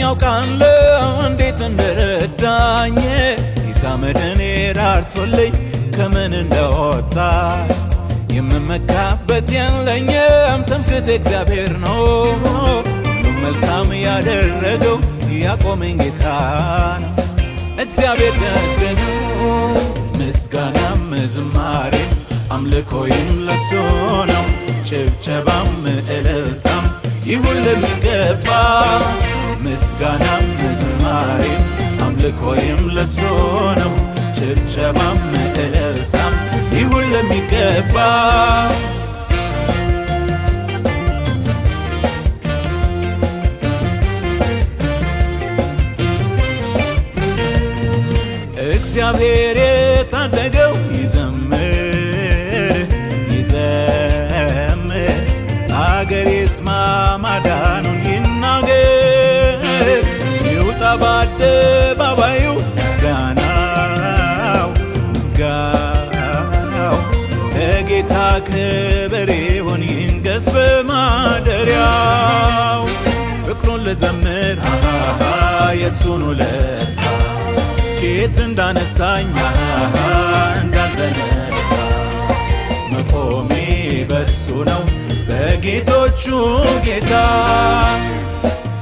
ያውቃለሁ እንዴት እንደረዳኝ? ጌታ መድኔ ራርቶልኝ ከምን እንደወጣ የምመካበት የለኝም ትምክህት እግዚአብሔር ነው። ሁሉም መልካም ያደረገው ያቆመኝ ጌታ ነው። እግዚአብሔር ደግ ምስጋናም ዝማሬም አምልኮይም ለሱ ነው። ጭብጨባም እልልታም ይሁን ለሚገባ ምስጋናም ዝማሬም አምልኮይም ለሱ ነው። ጭብጨባም እልልታም ይሁን ለሚገባ። እግዚአብሔር የታደገው ይዘምር ይዘምር። አገር ይስማ ማዳኑን በአደባባዩ ምስጋናው ምስጋናው ለጌታ ክብር ይሁን ይንገስ በማደሪያው። ፍቅሩን ልዘምር የእሱን ውለታ ኬት እንዳነሳኝ እንዳልዘነጋ መቆሜ በሱ ነው በጌቶቹ ጌታ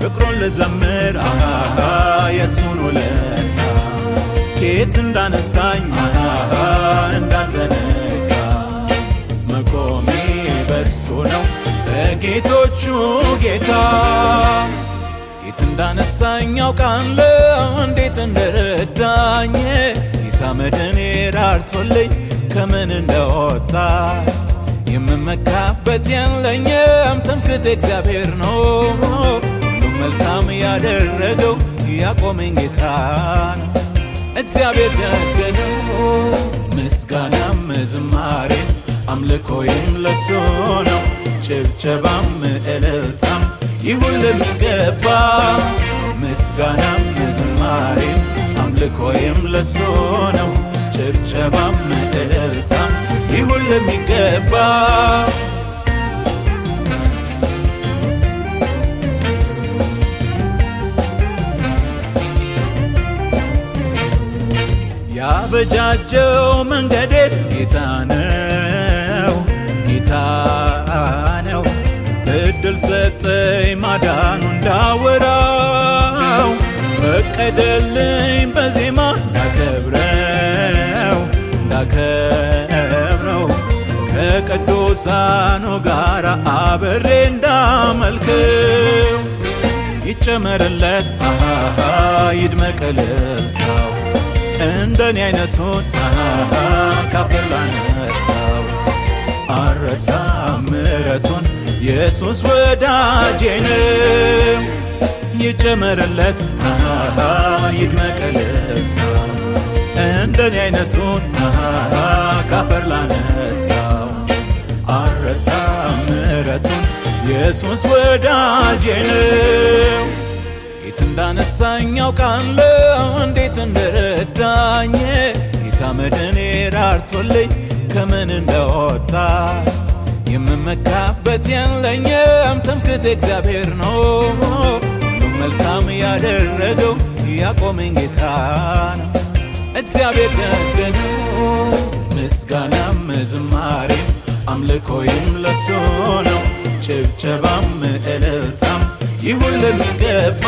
ፍቅሩን ልዘምር። አሃ የእሱን ውለታ ኬት እንዳነሳኝ። እንዳልዘነጋ መቆሜ በሱ ነው። በጌቶቹ ጌታ ጌት እንዳነሳኝ ያውቃለሁ እንዴት እንደረዳኝ? ጌታ መድኔ ራርቶልኝ ከምን እንደወጣ የምመካበት የለኝም። ትምክህት እግዚአብሔር ነው መልካም ያደረገው ያቆመኝ ጌታ እግዚአብሔር ደግ ነው ምስጋናም ዝማሬም አምልኮይም ለሱ ነው። ጭብጨባም እልልታም ይሁን ለሚገባ ምስጋናም ዝማሬም አምልኮይም ለሱ ነው። ጭብጨባም እልልታም ይሁን ለሚገባ ያበጃጀው መንገዴን ጌታ ነው ጌታ ነው። እድል ሰጠኝ ማዳኑ እንዳወራው ፈቀደልኝ በዜማ እንዳከብረው እንዳከብረው። ከቅዱሳኑ ጋር አብሬ እንዳመልክው ይጨመርለት ይድመቅ እልልታው እንደኔ አይነቱን አሃ ካፈር ላነሳው አረሳ ምረቱን ኢየሱስ ወዳጄ ነው ይጨመርለት አሃ ይድመቅ እልልታው እንደኔ አይነቱን ካፈር ላነሳው አረሳ ምረቱን ኢየሱስ ወዳጄ ጌት እንዳነሳኝ ያውቃለሁ እንዴት እንደረዳኝ? ጌታ መድኔ ራርቶልኝ ከምን እንደወጣ? የምመካበት የለኝም ትምክህት እግዚአብሔር ነው። ሁሉም መልካም ያደረገው ያቆመኝ ጌታ ነው። እግዚአብሔር ደግ ምስጋናም ዝማሬም አምልኮይም ለሱ ነው። ጭብጨባም እልልታም ይሁን ለሚገባ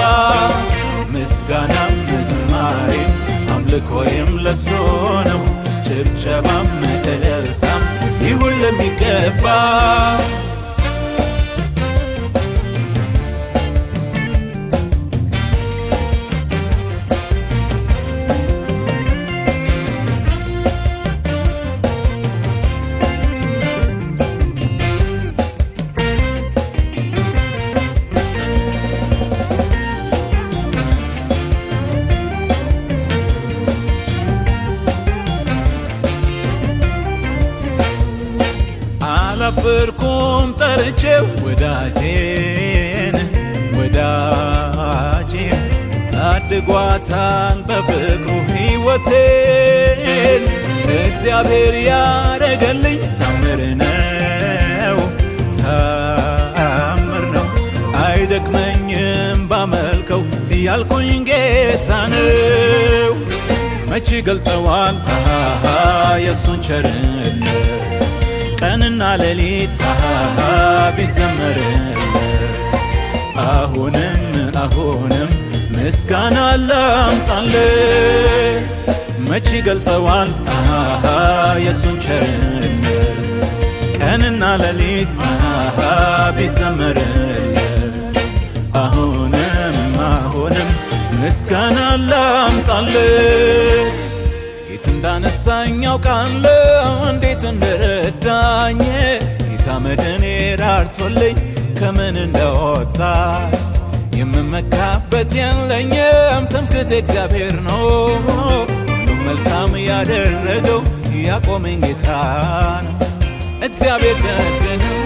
ምስጋናም ዝማሬም አምልኮይም ለሱ ነው። ጭብጨባም እልልታም ይሁን ለሚገባ አላፈርኩም ጠርቼው ወዳጄን ወዳጄን ታድጓታል በፍቅሩ ሕይወቴን። እግዚአብሔር ያረገልኝ ታምር ነው ታምር ነው። አይደክመኝም ባመልከው ያልኩኝ ጌታ ነው። መቼ ገልጠዋል? የእሱን ቸርነት ቀንና ሌሊት አሃሃ ቢዘመርለት። አሁንም አሁንም ምስጋና ላምጣለት። መቼ ገልጠዋል አሃሃ የእሱን ቸርነት። ቀንና ሌሊት አሃሃ ቢዘመርለት። አሁንም አሁንም ምስጋና ላምጣለት ጌት እንዳነሳኝ አውቃለሁ እንዴት እንደረዳኝ ጌታ መድኔ ራርቶልኝ ከምን እንደወጣ። የምመካበት የለኝም ትምክህቴ እግዚአብሔር ነው። ሁሉም መልካም ያደረገው ያቆመኝ ጌታ ነው። እግዚአብሔር ደግ ነው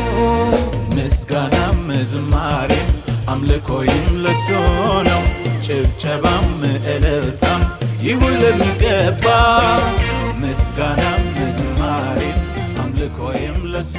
ምስጋናም ዝማሬም አምልኮይም ለሱ ነው። ጭብጨባም እልልታም ይሁን ለሚገባ ምስጋናም ዝማሬም አምልኮይም ለሱ